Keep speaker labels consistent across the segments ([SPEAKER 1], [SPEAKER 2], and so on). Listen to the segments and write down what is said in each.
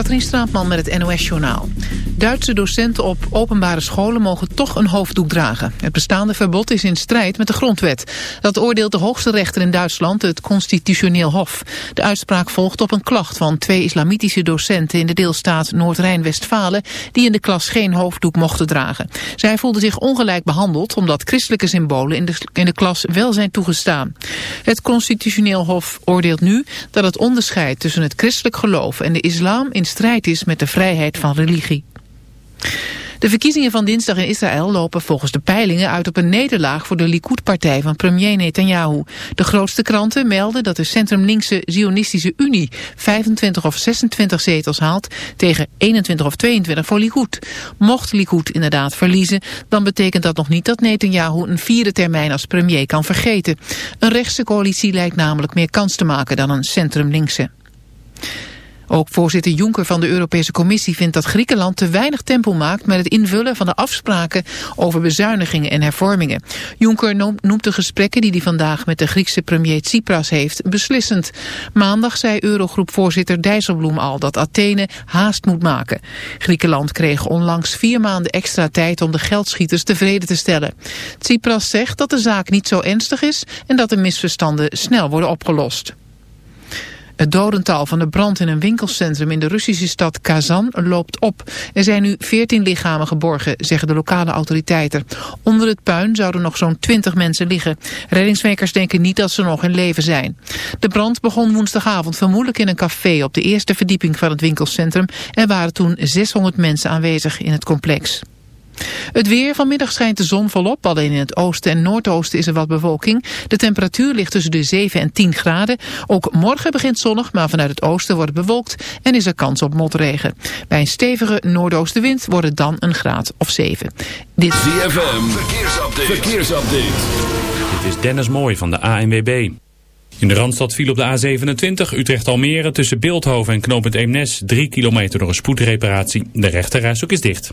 [SPEAKER 1] Katrien Straatman met het NOS-journaal. Duitse docenten op openbare scholen mogen toch een hoofddoek dragen. Het bestaande verbod is in strijd met de grondwet. Dat oordeelt de hoogste rechter in Duitsland, het Constitutioneel Hof. De uitspraak volgt op een klacht van twee islamitische docenten in de deelstaat Noord-Rijn-Westfalen... die in de klas geen hoofddoek mochten dragen. Zij voelden zich ongelijk behandeld omdat christelijke symbolen in de, in de klas wel zijn toegestaan. Het Constitutioneel Hof oordeelt nu dat het onderscheid tussen het christelijk geloof en de islam in strijd is met de vrijheid van religie. De verkiezingen van dinsdag in Israël lopen volgens de peilingen uit op een nederlaag voor de Likud-partij van premier Netanyahu. De grootste kranten melden dat de centrum-linkse Zionistische Unie 25 of 26 zetels haalt tegen 21 of 22 voor Likud. Mocht Likud inderdaad verliezen, dan betekent dat nog niet dat Netanyahu een vierde termijn als premier kan vergeten. Een rechtse coalitie lijkt namelijk meer kans te maken dan een centrum-linkse. Ook voorzitter Juncker van de Europese Commissie vindt dat Griekenland te weinig tempo maakt met het invullen van de afspraken over bezuinigingen en hervormingen. Juncker noemt de gesprekken die hij vandaag met de Griekse premier Tsipras heeft beslissend. Maandag zei Eurogroepvoorzitter Dijsselbloem al dat Athene haast moet maken. Griekenland kreeg onlangs vier maanden extra tijd om de geldschieters tevreden te stellen. Tsipras zegt dat de zaak niet zo ernstig is en dat de misverstanden snel worden opgelost. Het dodental van de brand in een winkelcentrum in de Russische stad Kazan loopt op. Er zijn nu 14 lichamen geborgen, zeggen de lokale autoriteiten. Onder het puin zouden nog zo'n 20 mensen liggen. Reddingswerkers denken niet dat ze nog in leven zijn. De brand begon woensdagavond vermoedelijk in een café op de eerste verdieping van het winkelcentrum. Er waren toen 600 mensen aanwezig in het complex. Het weer, vanmiddag schijnt de zon volop. Alleen in het oosten en noordoosten is er wat bewolking. De temperatuur ligt tussen de 7 en 10 graden. Ook morgen begint zonnig, maar vanuit het oosten wordt het bewolkt en is er kans op motregen. Bij een stevige noordoostenwind wordt het dan een graad of 7.
[SPEAKER 2] Dit ZFM, verkeersupdate. verkeersupdate.
[SPEAKER 3] Dit is Dennis Mooij van de ANWB. In de Randstad viel op de A27 Utrecht-Almere tussen Beeldhoven en knooppunt Eemnes 3 kilometer door een spoedreparatie. De rechterrijstok is dicht.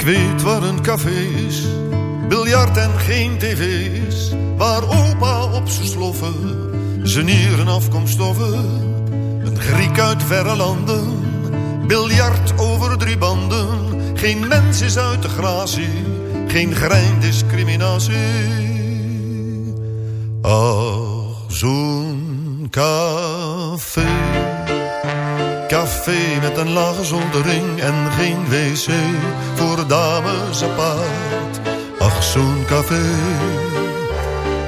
[SPEAKER 4] Ik weet waar een café is, biljart en geen tv's. Waar opa op zijn sloffen, zijn nieren afkomstoffen. Een Griek uit verre landen, biljart over drie banden. Geen mens is uit de gratie, geen grein discriminatie. Ach, zo'n café. Café met een lage zoldering en geen wc voor dames apart. Ach, zo'n café.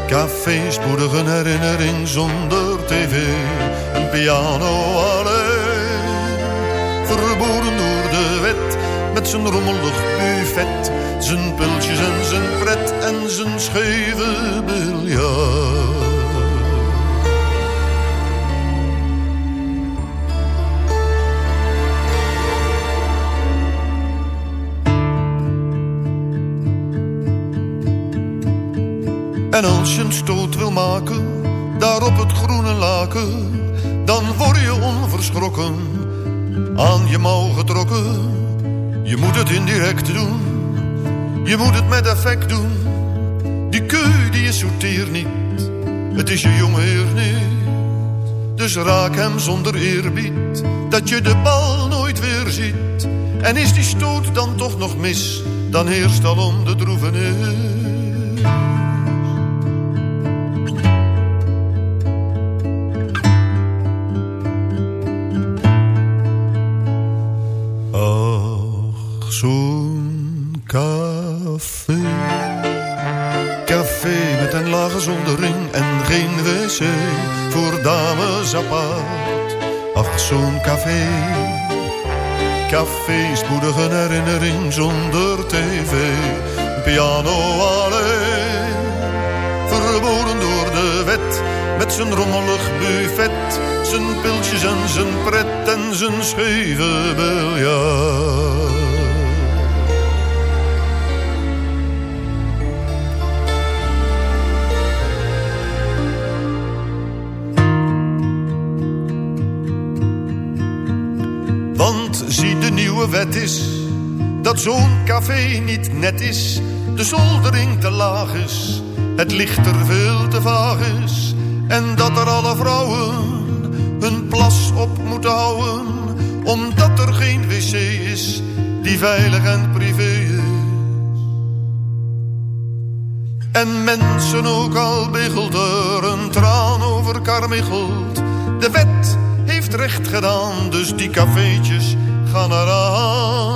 [SPEAKER 4] Café spoedig een herinnering zonder tv. Een piano alleen. Verboden door de wet met zijn rommelig buffet. Zijn pultjes en zijn pret en zijn scheve biljart. En als je een stoot wil maken, daar op het groene laken, dan word je onverschrokken, aan je mouw getrokken. Je moet het indirect doen, je moet het met effect doen. Die keu die is zoeteer niet, het is je jonge heer niet. Dus raak hem zonder eerbied, dat je de bal nooit weer ziet. En is die stoot dan toch nog mis, dan heerst al om de droevenis. Dames apart. Zo'n café. Café, spoedige herinnering zonder tv. Piano alleen, verboden door de wet. Met zijn rommelig buffet, zijn piltjes en zijn pret en zijn scheve biljart. Wet is dat zo'n café niet net is, de zoldering te laag is, het licht er veel te vaag is. En dat er alle vrouwen hun plas op moeten houden, omdat er geen wc is die veilig en privé is. En mensen ook al bigelt er een traan over karmichelt, de wet heeft recht gedaan, dus die cafeetjes gaan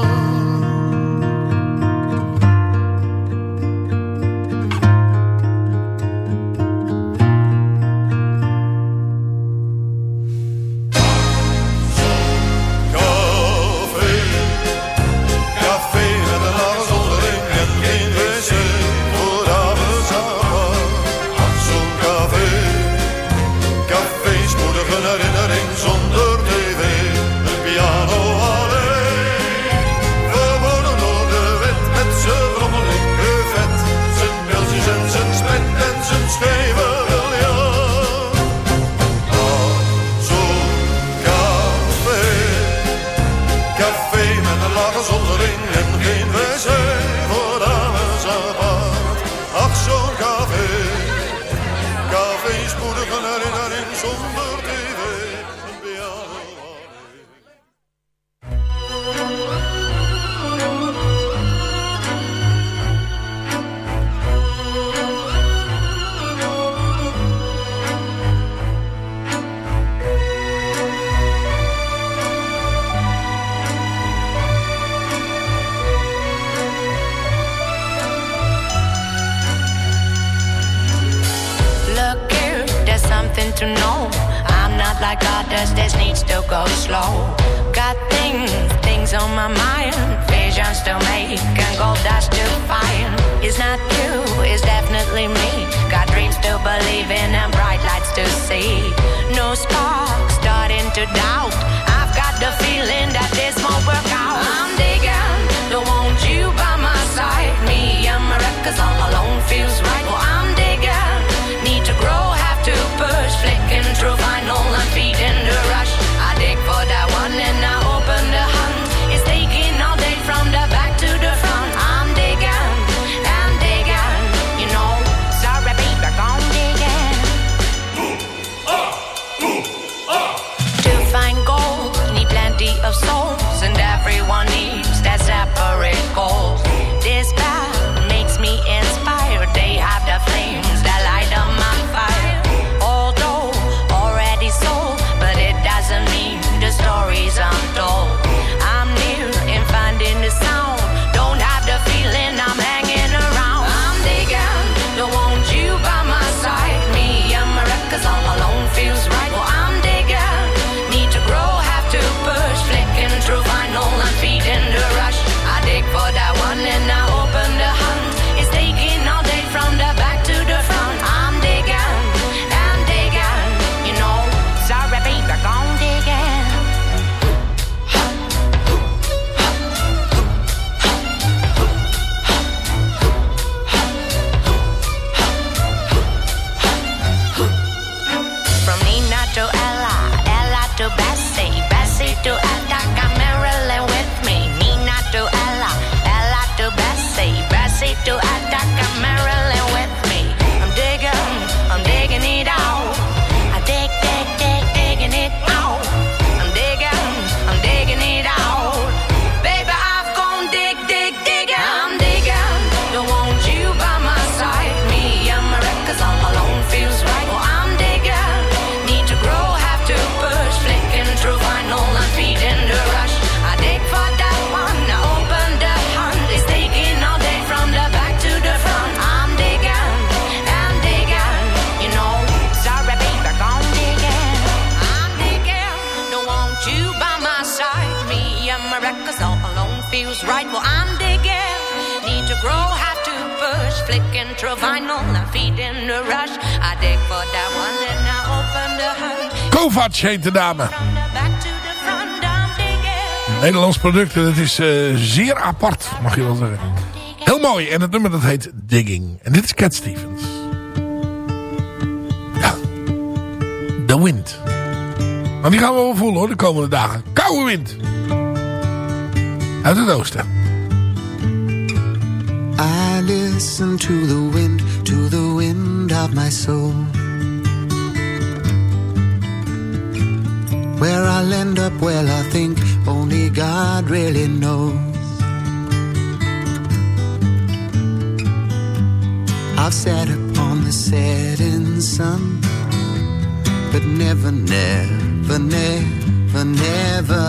[SPEAKER 5] vinyl, I'm feeding the rush. I dig for that one I open the
[SPEAKER 6] heet de dame. Nederlands product. en Het is eh, zeer apart, mag je wel zeggen. Heel mooi. En het nummer dat heet Digging. En dit is Cat Stevens. Ja. The Wind. Maar die gaan we wel voelen hoor, de komende dagen. Koude wind. Uit het oosten.
[SPEAKER 7] Listen to the wind, to the wind of my soul. Where I'll end up, well, I think only God really knows. I've sat upon the setting sun, but never, never, never, never.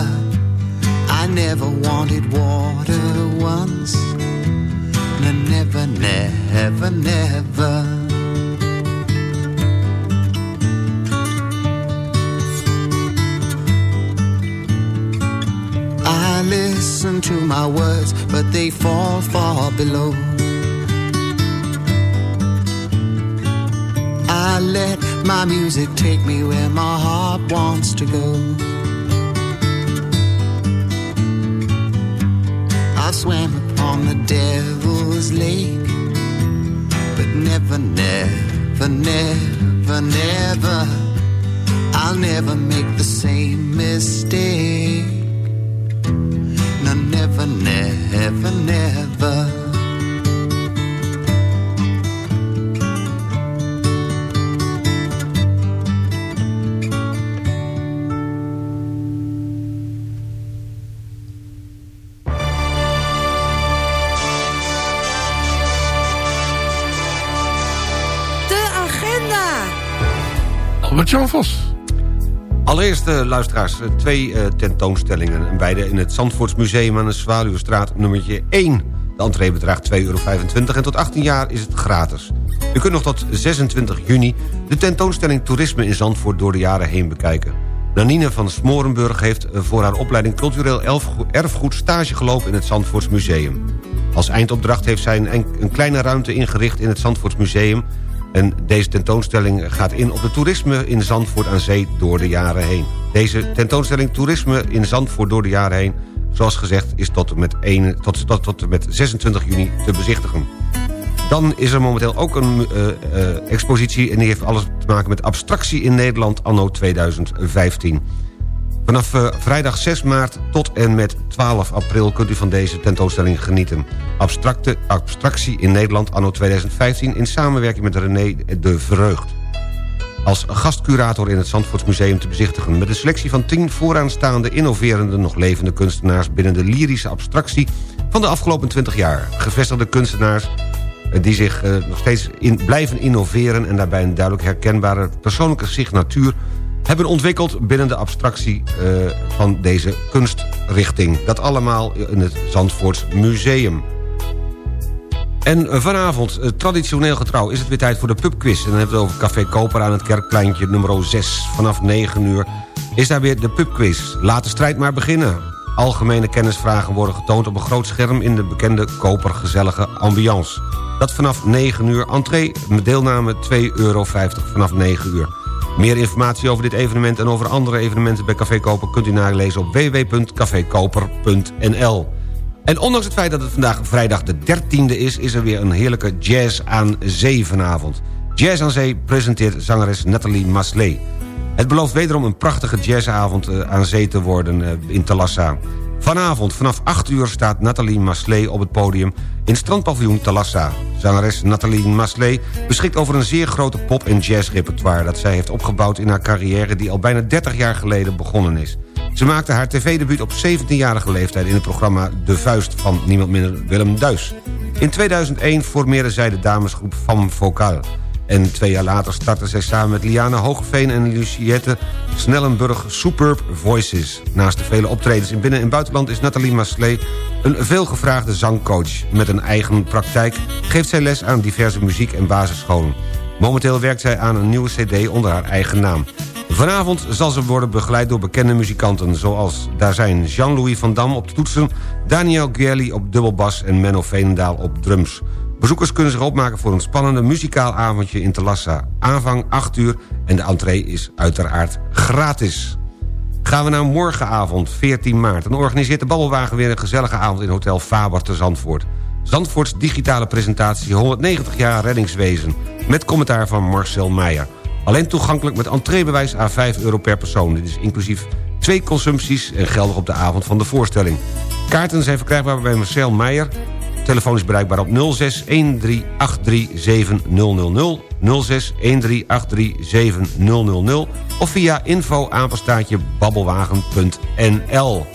[SPEAKER 7] I never wanted water once. No, never, never, never. I listen to my words, but they fall far below. I let my music take me where my heart wants to go. Upon the devil's lake, but never, never, never, never. I'll never make the same mistake. No, never, never, never.
[SPEAKER 6] Albert-Jan Vos.
[SPEAKER 8] Allereerst, eh, luisteraars, eh, twee eh, tentoonstellingen. En beide in het Zandvoortsmuseum aan de Zwaluwestraat nummertje 1. De entree bedraagt 2,25 euro en tot 18 jaar is het gratis. U kunt nog tot 26 juni de tentoonstelling Toerisme in Zandvoort door de jaren heen bekijken. Nanine van Smorenburg heeft voor haar opleiding cultureel erfgoed stage gelopen in het Zandvoorts Museum. Als eindopdracht heeft zij een, kleine ruimte ingericht in het Zandvoorts Museum... en deze tentoonstelling gaat in op de toerisme in Zandvoort aan zee door de jaren heen. Deze tentoonstelling Toerisme in Zandvoort door de jaren heen... zoals gezegd is tot en met, 1, tot, tot, met 26 juni te bezichtigen. Dan is er momenteel ook een eh, eh, expositie... en die heeft alles te maken met abstractie in Nederland anno 2015. Vanaf eh, vrijdag 6 maart tot en met 12 april... kunt u van deze tentoonstelling genieten. Abstracte, abstractie in Nederland anno 2015... in samenwerking met René de Vreugd. Als gastcurator in het Zandvoortsmuseum te bezichtigen... met een selectie van 10 vooraanstaande, innoverende... nog levende kunstenaars binnen de lyrische abstractie... van de afgelopen 20 jaar. Gevestigde kunstenaars eh, die zich eh, nog steeds blijven innoveren... en daarbij een duidelijk herkenbare persoonlijke signatuur hebben ontwikkeld binnen de abstractie eh, van deze kunstrichting. Dat allemaal in het Zandvoorts Museum. En vanavond, eh, traditioneel getrouw, is het weer tijd voor de pubquiz. En dan hebben we het over Café Koper aan het Kerkpleintje nummer 6. Vanaf 9 uur is daar weer de pubquiz. Laat de strijd maar beginnen. Algemene kennisvragen worden getoond op een groot scherm... in de bekende kopergezellige ambiance. Dat vanaf 9 uur. Entree deelname 2,50 euro vanaf 9 uur. Meer informatie over dit evenement en over andere evenementen bij Café Koper... kunt u nalezen op www.cafekoper.nl. En ondanks het feit dat het vandaag vrijdag de 13e is... is er weer een heerlijke jazz aan zee vanavond. Jazz aan zee presenteert zangeres Nathalie Masley. Het belooft wederom een prachtige jazzavond eh, aan zee te worden eh, in Talassa. Vanavond vanaf 8 uur staat Nathalie Masley op het podium... in strandpaviljoen Talassa. Zangeres Nathalie Masley beschikt over een zeer grote pop- en jazzrepertoire... dat zij heeft opgebouwd in haar carrière die al bijna 30 jaar geleden begonnen is. Ze maakte haar tv-debuut op 17-jarige leeftijd... in het programma De Vuist van niemand minder Willem Duis. In 2001 formeerde zij de damesgroep Femme Vocale... En twee jaar later startte zij samen met Liana Hogeveen en Luciette Snellenburg Superb Voices. Naast de vele optredens in binnen- en buitenland is Nathalie Masley een veelgevraagde zangcoach. Met een eigen praktijk geeft zij les aan diverse muziek- en basisscholen. Momenteel werkt zij aan een nieuwe cd onder haar eigen naam. Vanavond zal ze worden begeleid door bekende muzikanten... zoals daar zijn Jean-Louis van Dam op de toetsen... Daniel Guerli op dubbelbas en Menno Veenendaal op drums. Bezoekers kunnen zich opmaken voor een spannende muzikaal avondje in Telassa. Aanvang 8 uur en de entree is uiteraard gratis. Gaan we naar morgenavond, 14 maart. Dan organiseert de Babbelwagen weer een gezellige avond in Hotel Faber te Zandvoort. Zandvoorts digitale presentatie 190 jaar reddingswezen. Met commentaar van Marcel Meijer. Alleen toegankelijk met entreebewijs à 5 euro per persoon. Dit is inclusief twee consumpties en geldig op de avond van de voorstelling. Kaarten zijn verkrijgbaar bij Marcel Meijer. Telefoon is bereikbaar op 06 1383 7000 06 1383 7000 of via info babbelwagen.nl.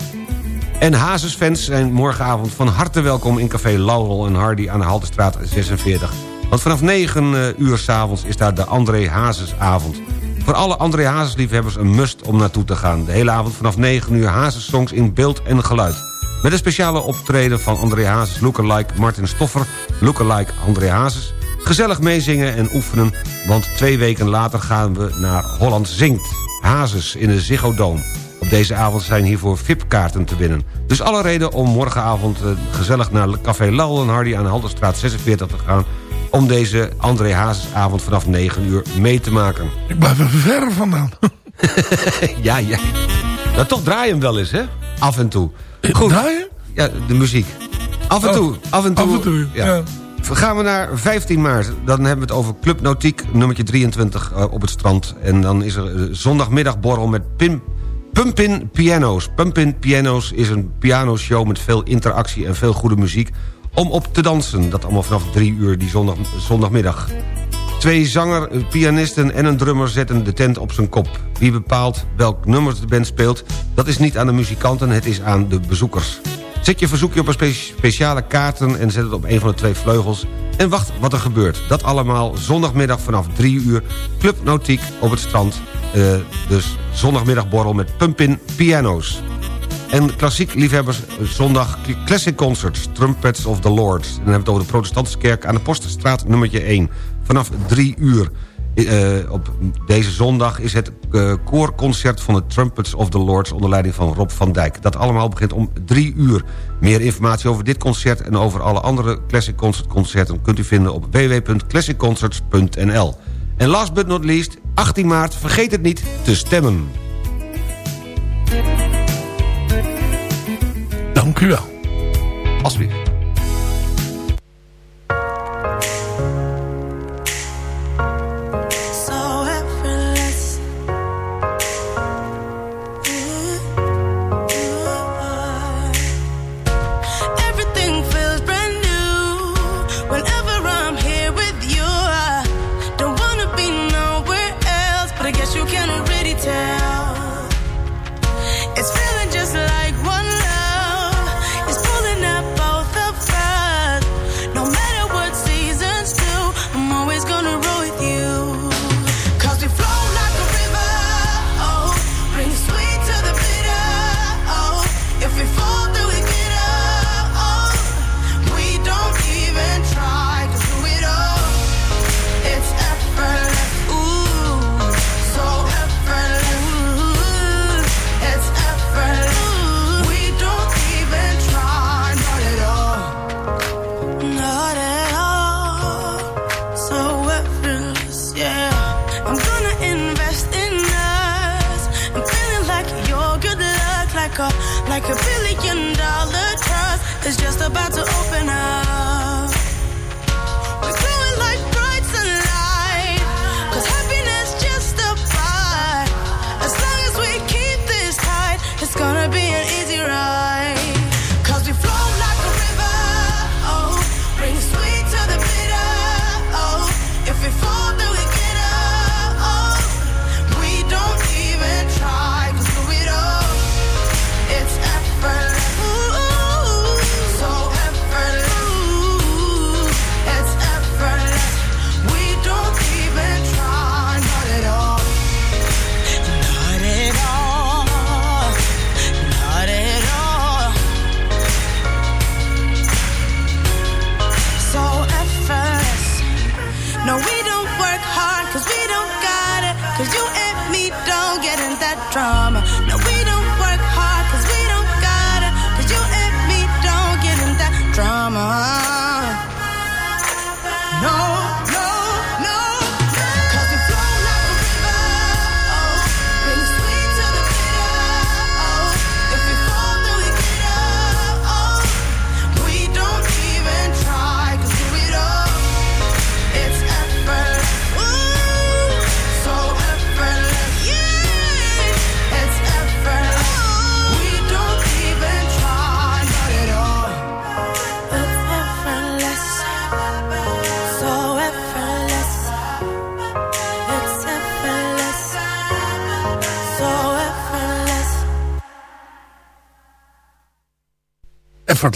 [SPEAKER 8] En Hazes-fans zijn morgenavond van harte welkom in Café Laurel en Hardy aan de Haltestraat 46. Want vanaf 9 eh, uur s'avonds is daar de André Hazesavond. Voor alle André Hazes-liefhebbers een must om naartoe te gaan. De hele avond vanaf 9 uur Hazes-songs in beeld en geluid. Met een speciale optreden van André Hazes, lookalike Martin Stoffer... lookalike André Hazes. Gezellig meezingen en oefenen, want twee weken later gaan we naar Holland Zingt. Hazes in de Ziggo Dome. Op deze avond zijn hiervoor VIP-kaarten te winnen. Dus alle reden om morgenavond eh, gezellig naar Café Lal en Hardy aan de Halterstraat 46 te gaan... om deze André Hazesavond vanaf 9 uur mee te maken.
[SPEAKER 6] Ik blijf er ver vandaan.
[SPEAKER 8] ja, ja. Nou, toch draai je hem wel eens, hè? Af en toe.
[SPEAKER 6] Goed. Draaien?
[SPEAKER 8] Ja, de muziek. Af en
[SPEAKER 6] Oh,
[SPEAKER 8] toe. Af en toe.
[SPEAKER 6] af en toe, ja.
[SPEAKER 8] Gaan we naar 15 maart. Dan hebben we het over Club Nautiek, nummertje 23 eh, op het strand. En dan is er eh, zondagmiddagborrel met Pim, Pumpin Piano's. Pumpin Piano's is een pianoshow met veel interactie en veel goede muziek... om op te dansen. Dat allemaal vanaf 3 uur die zondag, zondagmiddag. Twee zanger, pianisten en een drummer zetten de tent op zijn kop. Wie bepaalt welk nummer de band speelt... dat is niet aan de muzikanten, het is aan de bezoekers. Zet je verzoekje op een spe- speciale kaarten en zet het op een van de twee vleugels... en wacht wat er gebeurt. Dat allemaal zondagmiddag vanaf 3 uur. Club Nautiek op het strand. Eh, dus zondagmiddagborrel met Pumpin Piano's. En klassiek liefhebbers eh, zondag Classic Concerts, Trumpets of the Lord. En dan hebben we het over de protestantse kerk aan de Postenstraat nummertje 1. Vanaf 3 uur. Eh, op deze zondag is het eh, koorconcert van de Trumpets of the Lords... onder leiding van Rob van Dijk. Dat allemaal begint om 3 uur. Meer informatie over dit concert en over alle andere Classic Concert concerten... kunt u vinden op www.classicconcerts.nl. En last but not least, 18 maart, vergeet het niet te stemmen.
[SPEAKER 6] Dank u wel.
[SPEAKER 8] Alsjeblieft.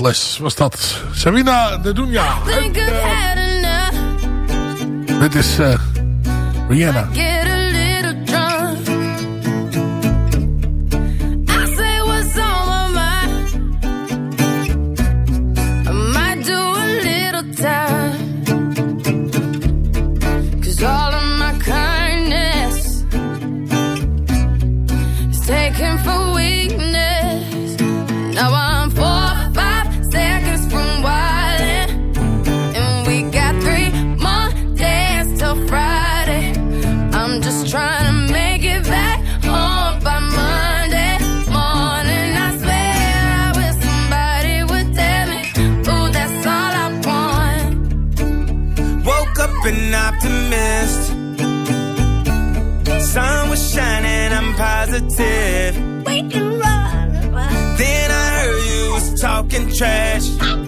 [SPEAKER 6] les was dat. Sabina de Dunja. Dit is uh, Rihanna.
[SPEAKER 9] trash.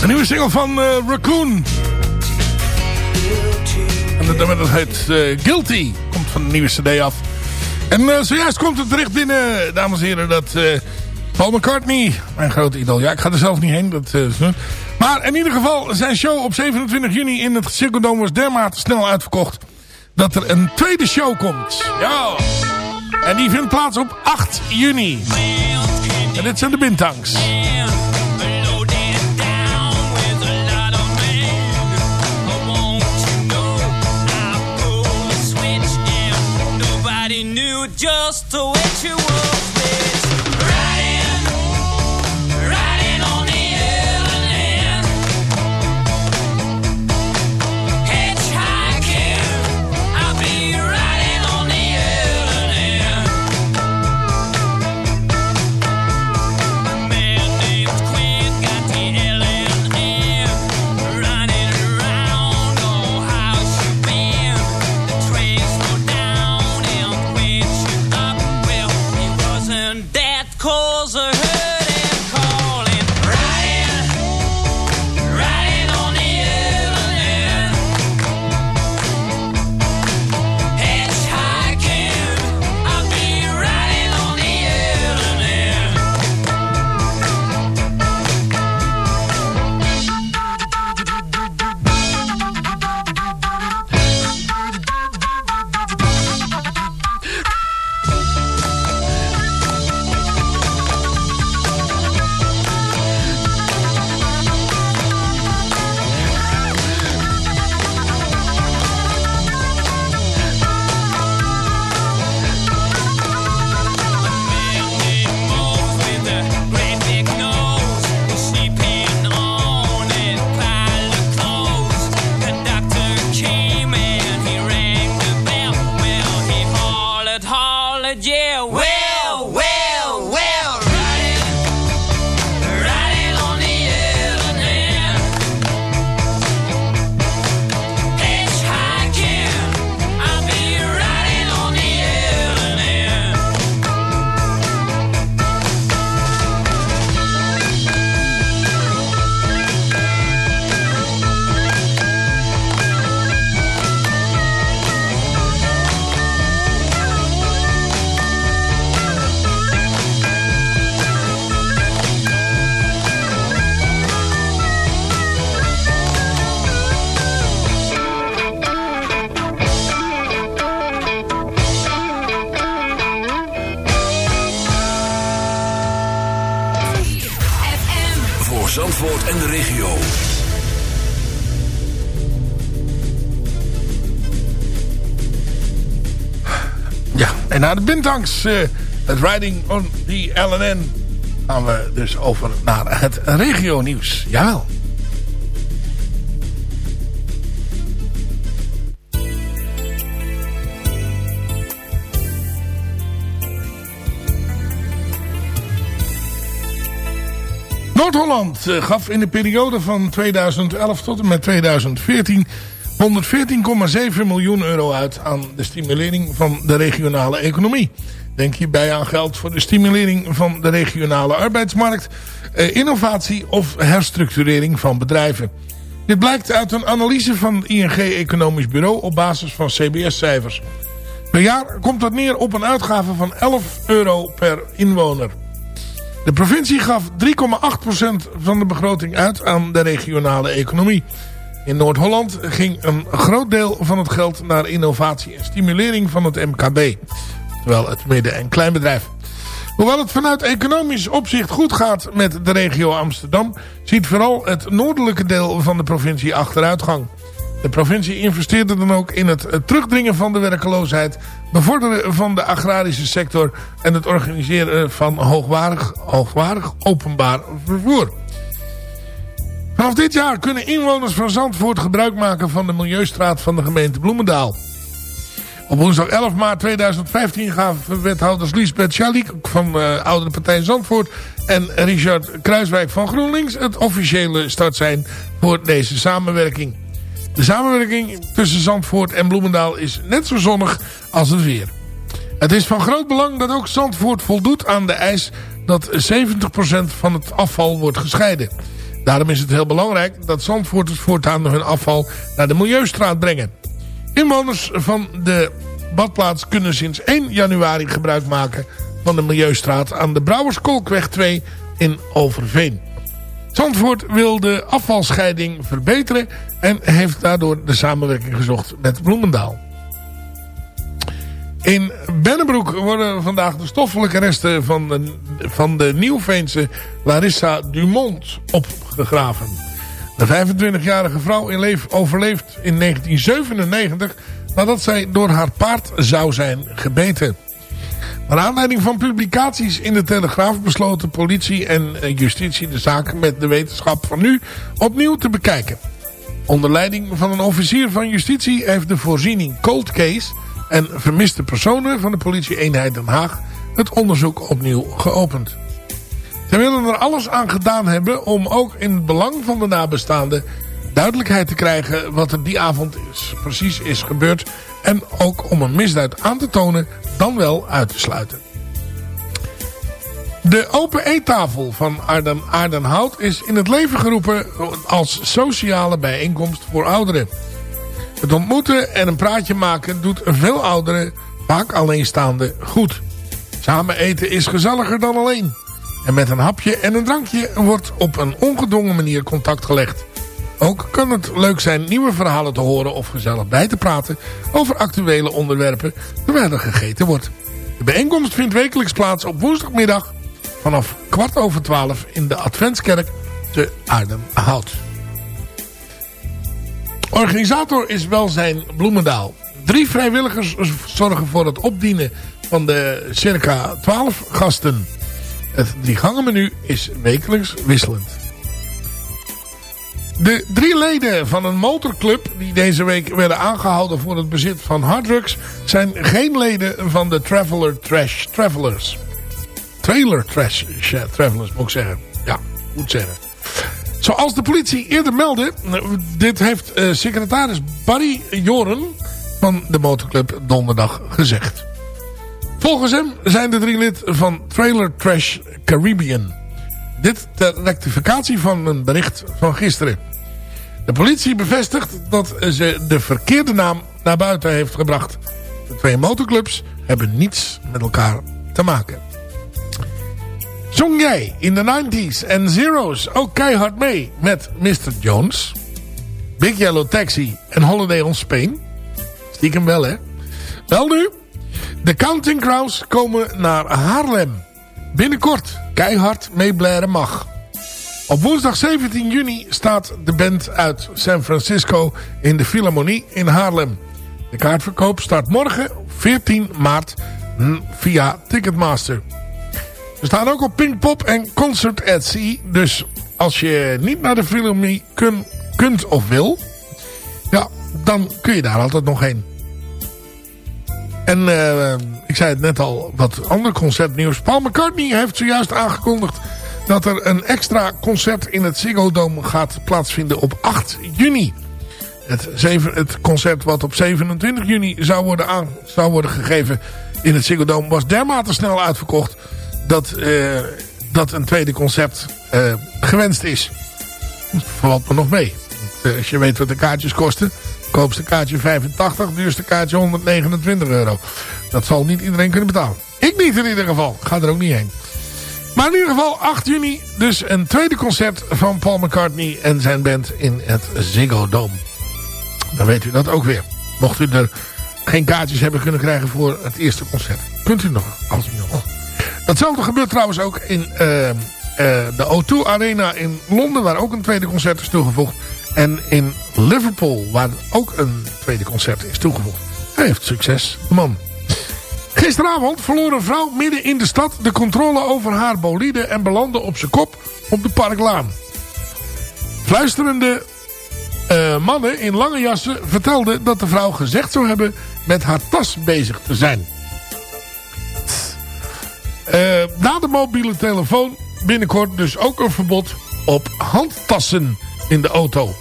[SPEAKER 10] Een nieuwe single van eh, Raccoon. En dat nummer dat heet eh, Guilty. Komt van de nieuwe cd af. En eh, zojuist komt het bericht binnen, dames en heren, dat Paul McCartney, mijn grote idool. Ja, ik ga er zelf niet heen. Dat, maar in ieder geval, zijn show op 27 juni in het Ziggo Dome was dermate snel uitverkocht. Dat er een tweede show komt. Ja. En die vindt plaats op 8 juni. En dit zijn de Bintangs.
[SPEAKER 11] just the
[SPEAKER 10] way you were. Bintangs, eh, het Riding on the LNN, gaan we dus over naar het regionieuws. Jawel. Noord-Holland eh, gaf in de periode van 2011 tot en met 2014 114,7 miljoen euro uit aan de stimulering van de regionale economie. Denk hierbij aan geld voor de stimulering van de regionale arbeidsmarkt, eh, innovatie of herstructurering van bedrijven. Dit blijkt uit een analyse van het ING Economisch Bureau op basis van CBS-cijfers. Per jaar komt dat neer op een uitgave van 11 euro per inwoner.
[SPEAKER 6] De provincie gaf 3,8% van de begroting uit aan de regionale economie. In Noord-Holland ging een groot deel van het geld naar innovatie en stimulering van het MKB. Terwijl het midden- en kleinbedrijf. Hoewel het vanuit economisch opzicht goed gaat met de regio Amsterdam... ziet vooral het noordelijke deel van de provincie achteruitgang. De provincie investeerde dan ook in het terugdringen van de werkeloosheid... bevorderen van de agrarische sector... en het organiseren van hoogwaardig, hoogwaardig openbaar vervoer. Vanaf dit jaar kunnen inwoners van Zandvoort gebruik maken van de Milieustraat van de gemeente Bloemendaal. Op woensdag 11 maart 2015 gaven wethouders Liesbeth Schalik van de Oudere Partij Zandvoort en Richard Kruiswijk van GroenLinks het officiële start zijn voor deze samenwerking. De samenwerking tussen Zandvoort en Bloemendaal is net zo zonnig als het weer. Het is van groot belang dat ook Zandvoort voldoet aan de eis dat 70% van het afval wordt gescheiden. Daarom is het heel belangrijk dat Zandvoorters voortaan hun afval naar de Milieustraat brengen. Inwoners van de badplaats kunnen sinds 1 januari gebruik maken van de Milieustraat aan de Brouwerskolkweg 2 in Overveen. Zandvoort wil de afvalscheiding verbeteren en heeft daardoor de samenwerking gezocht met Bloemendaal. In Bennebroek worden vandaag de stoffelijke resten van de, van de Nieuwveense Larissa Dumont opgegraven. De 25-jarige vrouw in leef, overleeft in 1997 nadat zij door haar paard zou zijn gebeten. Naar aanleiding van publicaties in de Telegraaf besloten politie en justitie de zaak met de wetenschap van nu opnieuw te bekijken. Onder leiding van een officier van justitie heeft de voorziening Cold Case en vermiste personen van de politie-eenheid Den Haag het onderzoek opnieuw geopend. Zij willen er alles aan gedaan hebben om ook in het belang van de nabestaanden duidelijkheid te krijgen wat er die avond is, precies is gebeurd. En ook om een misdaad aan te tonen, dan wel uit te sluiten. De open eettafel van Arden, Aardenhout is in het leven geroepen als sociale bijeenkomst voor ouderen. Het ontmoeten en een praatje maken doet veel ouderen, vaak alleenstaande, goed. Samen eten is gezelliger dan alleen. En met een hapje en een drankje wordt op een ongedwongen manier contact gelegd. Ook kan het leuk zijn nieuwe verhalen te horen of gezellig bij te praten over actuele onderwerpen terwijl er gegeten wordt. De bijeenkomst vindt wekelijks plaats op woensdagmiddag vanaf kwart over twaalf in de Adventskerk te Aardenhout. Organisator is Welzijn Bloemendaal. Drie vrijwilligers zorgen voor het opdienen van de circa 12 gasten. Het driegangenmenu is wekelijks wisselend. De drie leden van een motorclub die deze week werden aangehouden voor het bezit van harddrugs... zijn geen leden van de Traveler Trash Travelers. Trailer Trash Travelers moet ik zeggen. Ja, moet zeggen. Zoals de politie eerder meldde, dit heeft uh, secretaris Barry Joren van de motorclub donderdag gezegd. Volgens hem zijn de drie lid van Trailer Trash Caribbean. Dit ter rectificatie van een bericht van gisteren. De politie bevestigt dat ze de verkeerde naam naar buiten heeft gebracht. De twee motorclubs hebben niets met elkaar te maken. Zong jij in de 90s en Zero's ook keihard mee met Mr. Jones, Big Yellow Taxi en Holiday on Spain? Stiekem wel hè? Wel nu, de Counting Crows komen naar Haarlem. Binnenkort keihard meeblaren mag. Op woensdag 17 juni staat de band uit San Francisco in de Philharmonie in Haarlem. De kaartverkoop start morgen 14 maart via Ticketmaster. We staan ook op Pinkpop en Concert at Sea. Dus als je niet naar de Philharmonie kun, kunt of wil... Ja, dan kun je daar altijd nog heen. En uh, ik zei het net al, wat ander concertnieuws. Paul McCartney heeft zojuist aangekondigd dat er een extra concert in het Ziggo Dome gaat plaatsvinden op 8 juni. Het, zeven, het concert wat op 27 juni zou worden, zou worden gegeven in het Ziggo Dome was dermate snel uitverkocht dat, uh, dat een tweede concert uh, gewenst is. Valt me nog mee. Uh, als je weet wat de kaartjes kosten. Koopste kaartje 85, duurste kaartje 129 euro. Dat zal niet iedereen kunnen betalen. Ik niet in ieder geval. Ga er ook niet heen. Maar in ieder geval 8 juni dus een tweede concert van Paul McCartney en zijn band in het Ziggo Dome. Dan weet u dat ook weer. Mocht u er geen kaartjes hebben kunnen krijgen voor het eerste concert. Kunt u nog, als Datzelfde gebeurt trouwens ook in eh, eh, de O2 Arena in Londen, waar ook een tweede concert is toegevoegd. En in Liverpool, waar ook een tweede concert is toegevoegd. Hij heeft succes, man. Gisteravond verloor een vrouw midden in de stad de controle over haar bolide en belandde op zijn kop op de Parklaan. Fluisterende eh, mannen in lange jassen vertelden dat de vrouw gezegd zou hebben met haar tas bezig te zijn. Eh, na de mobiele telefoon binnenkort dus ook een verbod op handtassen in de auto.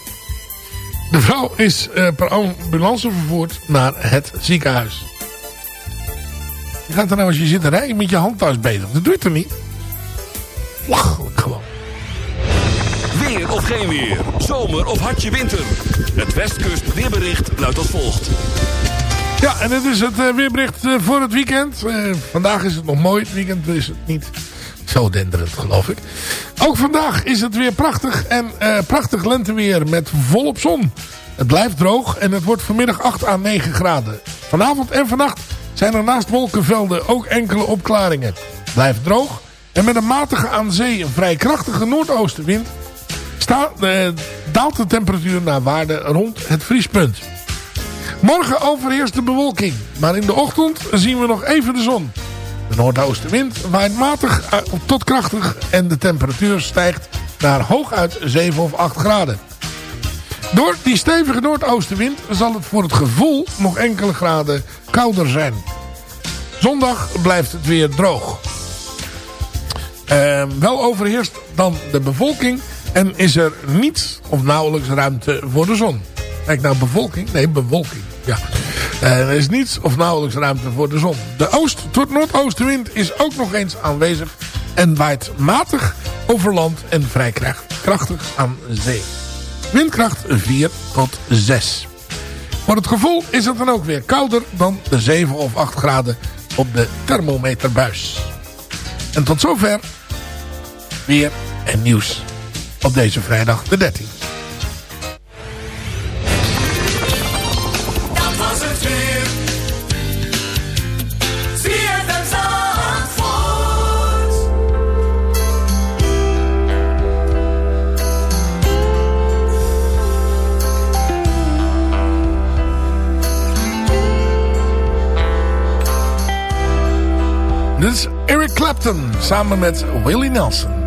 [SPEAKER 6] De vrouw is eh, per ambulance vervoerd naar het ziekenhuis. Je gaat er nou als je zit te rijden met je handtas bezig. Dat doe je toch niet? Lachelijk gewoon.
[SPEAKER 2] Weer of geen weer. Zomer of hartje winter. Het Westkust weerbericht luidt als volgt.
[SPEAKER 6] Ja, en dit is het eh, weerbericht eh, voor het weekend. Eh, vandaag is het nog mooi. Het weekend is het niet zo denderend, geloof ik. Ook vandaag is het weer prachtig. En eh, prachtig lenteweer met volop zon. Het blijft droog en het wordt vanmiddag 8 à 9 graden. Vanavond en vannacht zijn er naast wolkenvelden ook enkele opklaringen. Het blijft droog. En met een matige aan zee een vrij krachtige noordoostenwind... Daalt de temperatuur naar waarde rond het vriespunt. Morgen overheerst de bewolking. Maar in de ochtend zien we nog even de zon. De noordoostenwind waait matig eh, tot krachtig. En de temperatuur stijgt naar hooguit 7 of 8 graden. Door die stevige noordoostenwind zal het voor het gevoel nog enkele graden kouder zijn. Zondag blijft het weer droog. Eh, wel overheerst dan de bevolking en is er niets of nauwelijks ruimte voor de zon. Kijk nou, bevolking? Nee, bewolking. Ja. Eh, er is niets of nauwelijks ruimte voor de zon. De oost tot noordoostenwind is ook nog eens aanwezig en waait matig over land en vrij kracht- krachtig aan zee. Windkracht 4 tot 6. Voor het gevoel is het dan ook weer kouder dan de 7 of 8 graden op de thermometerbuis. En tot zover weer en nieuws op deze vrijdag de 13. Samen met Willie Nelson.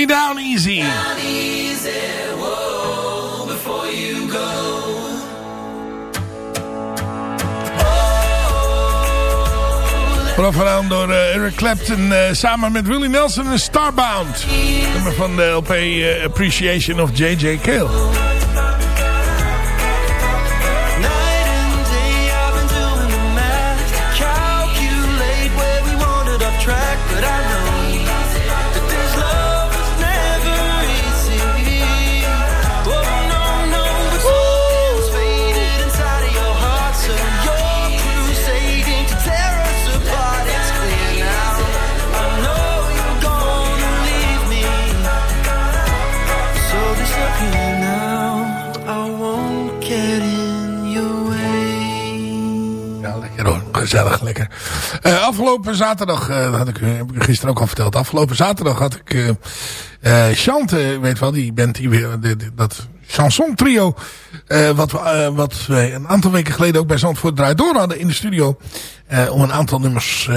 [SPEAKER 12] Me down easy. easy, whoa, before you go.
[SPEAKER 6] Door eh, Eric Clapton eh, samen met Willie Nelson en Starbound. Nummer van de LP eh, Appreciation of J.J. Cale. Gezellig, lekker. Eh, afgelopen zaterdag, eh, had ik, eh, heb ik gisteren ook al verteld. Afgelopen zaterdag had ik eh eh, Chante, weet wel, die band die weer, dat chanson trio. wat, wat wij een aantal weken geleden ook bij Zandvoort Draai Door hadden in de studio. om een aantal nummers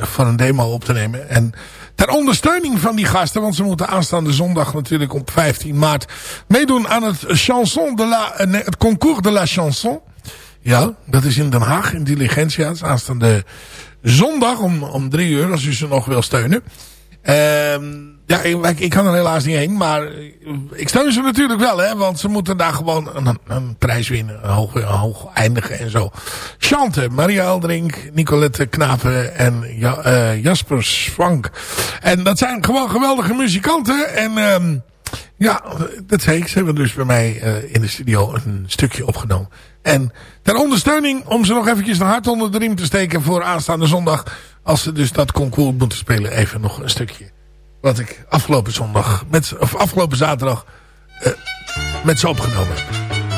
[SPEAKER 6] van een demo op te nemen. En ter ondersteuning van die gasten, want ze moeten aanstaande zondag natuurlijk op 15 maart meedoen aan het chanson de la, het concours de la chanson. Ja, dat is in Den Haag, in Diligentia. Het is aanstaande zondag om, om drie uur, als u ze nog wil steunen. Ehm ja, ik, ik kan er helaas niet heen, maar ik steun ze natuurlijk wel, hè. Want ze moeten daar gewoon een, een prijs winnen, een hoog, hoog eindigen en zo. Chante, Maria Eldrink, Nicolette Knapen en ja, eh, Jasper Swank. En dat zijn gewoon geweldige muzikanten en... ehm ja, dat zei ik. Ze hebben dus bij mij eh, in de studio een stukje opgenomen. En ter ondersteuning om ze nog eventjes een hart onder de riem te steken voor aanstaande zondag. Als ze dus dat concours moeten spelen. Even nog een stukje. Wat ik afgelopen zondag, met, of afgelopen zaterdag eh, met ze opgenomen heb.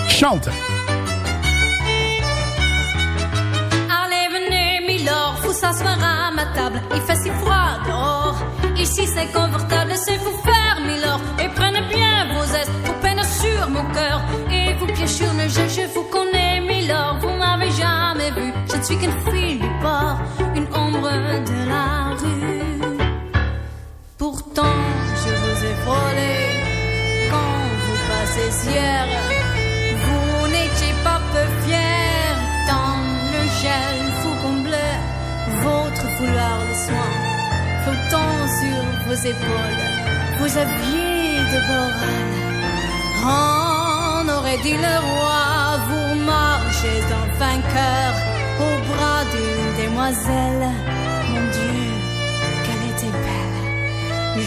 [SPEAKER 6] Chante.
[SPEAKER 13] À ma table. Il fait si froid dehors. Ici, c'est confortable, c'est vous faire, Milord. Et prenez bien vos aises, vous peinez sur mon cœur. Et vous, bien sûr, le je vous connais, Milord. Vous m'avez jamais vu, je ne suis qu'une fille du port, une ombre de la rue. Pourtant, je vous ai frôlé quand vous passez hier. Vous n'étiez pas peu fier, tant le gel vous comblait votre foulard de soin flottant sur vos épaules. Vous aviez de râles. On aurait dit le roi, marchez en vainqueur au bras d'une demoiselle. Mon Dieu, qu'elle était belle.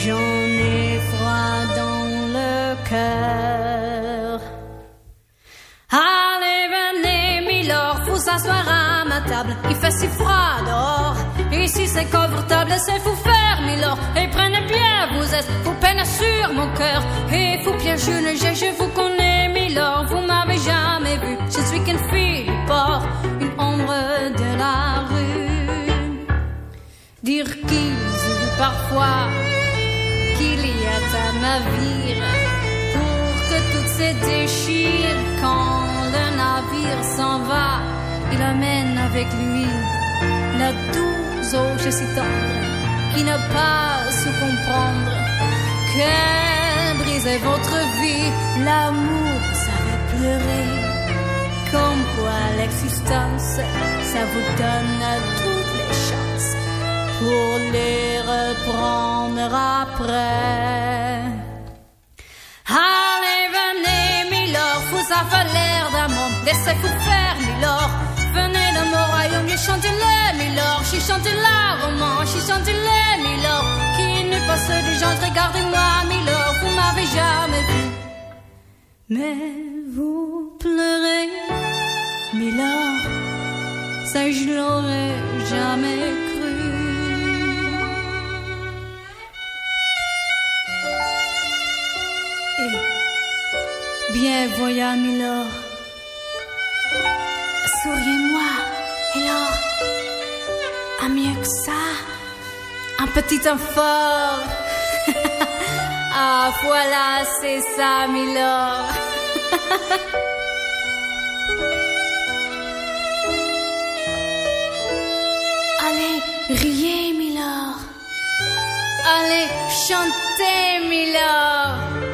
[SPEAKER 13] J'en ai froid dans le cœur. Allez, venez, Milord, vous asseoir à ma table. Il fait si froid dehors. Ici c'est confortable, c'est vous faire, Milord. Et prenez bien, vous êtes, vous peinez sur mon cœur. Et vous une je, je vous connais, Milord. Vous m'avez jamais vu. Je suis qu'une fille du port, une ombre de la rue. Dire qu'ils oublient parfois qu'il y a un navire pour que tout se déchire quand le navire s'en va. Il amène avec lui la douce eau si tendre qui n'a pas su comprendre qu'elle brisait votre vie. L'amour Comme quoi l'existence, ça vous donne toutes les chances pour les reprendre après. Allez, venez, Milord, vous avez l'air monde, laissez-vous faire, Milord. Venez dans mon royaume, et chantez-le, Milord, j'ai chanté la romance, j'ai chanté le, Milord. Qui n'est pas ceux des gens, regardez-moi, Milord, vous m'avez jamais vu. Mais vous pleurez, Milord, ça je l'aurais jamais cru. Et bien voyant Milord, souriez-moi, alors, à mieux que ça, un petit enfant. ah voilà, c'est ça, Milord. Allez, riez, Milord. Allez, chantez, Milord.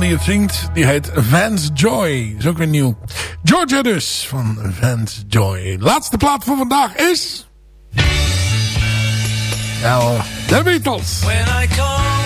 [SPEAKER 6] die het zingt, die heet Vance Joy. Is ook weer nieuw. Georgia dus, van Vance Joy. Laatste plaat voor vandaag is... Wel, The Beatles.
[SPEAKER 10] When I
[SPEAKER 6] come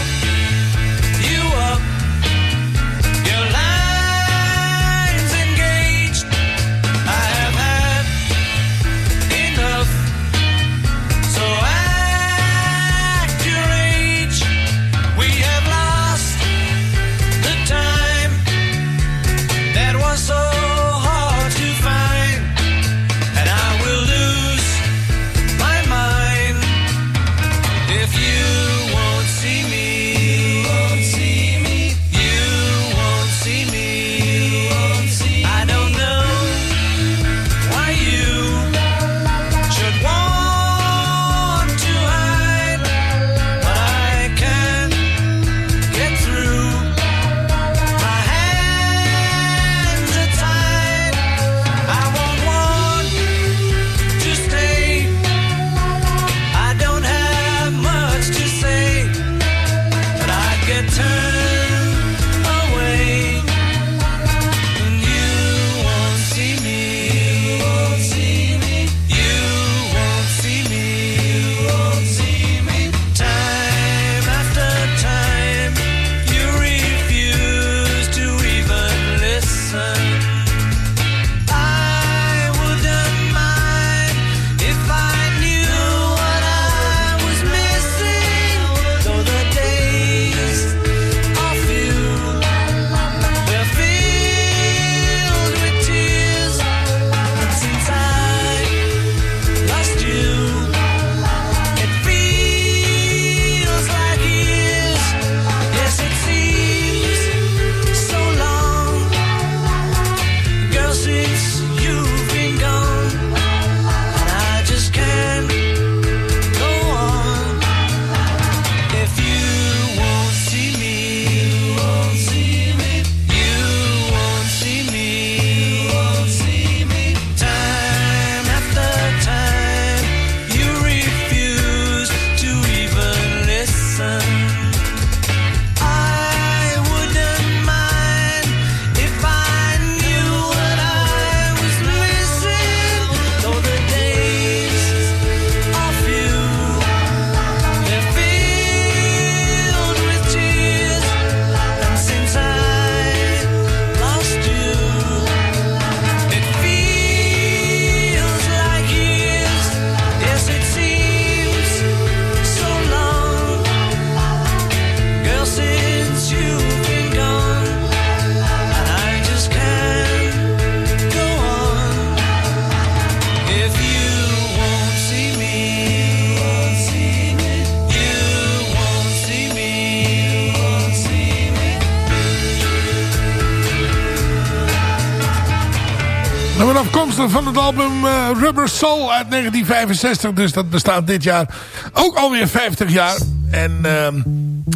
[SPEAKER 6] Rubber Soul uit 1965. Dus dat bestaat dit jaar ook alweer 50 jaar. En ehm,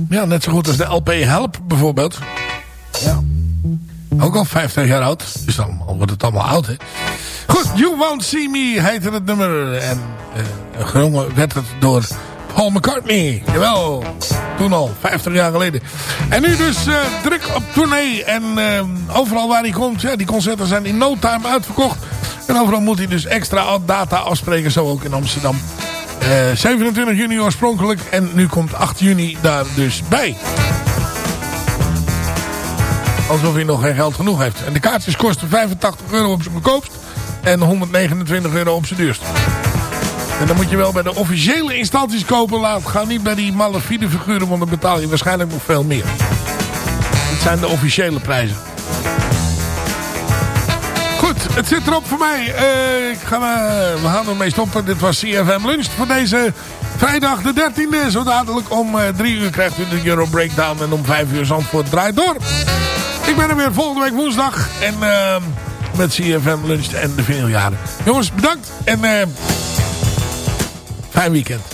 [SPEAKER 6] ja, net zo goed als de LP Help bijvoorbeeld. Ja. Ook al 50 jaar oud. Dus dan wordt het allemaal oud, hè. Goed, You Won't See Me heette het nummer. En gezongen werd het door Paul McCartney. Jawel, toen al, 50 jaar geleden. En nu dus eh, druk op tournee. En eh, overal waar hij komt, ja, die concerten zijn in no time uitverkocht. En overal moet hij dus extra data afspreken, zo ook in Amsterdam. Eh, 27 juni oorspronkelijk en nu komt 8 juni daar dus bij. Alsof hij nog geen geld genoeg heeft. En de kaartjes kosten 85 euro op zijn goedkoopst. En 129 euro op zijn duurst. En dan moet je wel bij de officiële instanties kopen. Laat, ga niet bij die malafide figuren, want dan betaal je waarschijnlijk nog veel meer. Dit zijn de officiële prijzen. Het zit erop voor mij. Eh, ik ga, eh, we gaan ermee stoppen. Dit was CFM Lunch voor deze vrijdag de 13e. Zo dadelijk om 3 uur krijgt u de Euro Breakdown. En om 5 uur Zandvoort draait door. Ik ben er weer volgende week woensdag. En eh, met CFM Lunch en de vinyljaren. Jongens, bedankt. En eh, fijn weekend.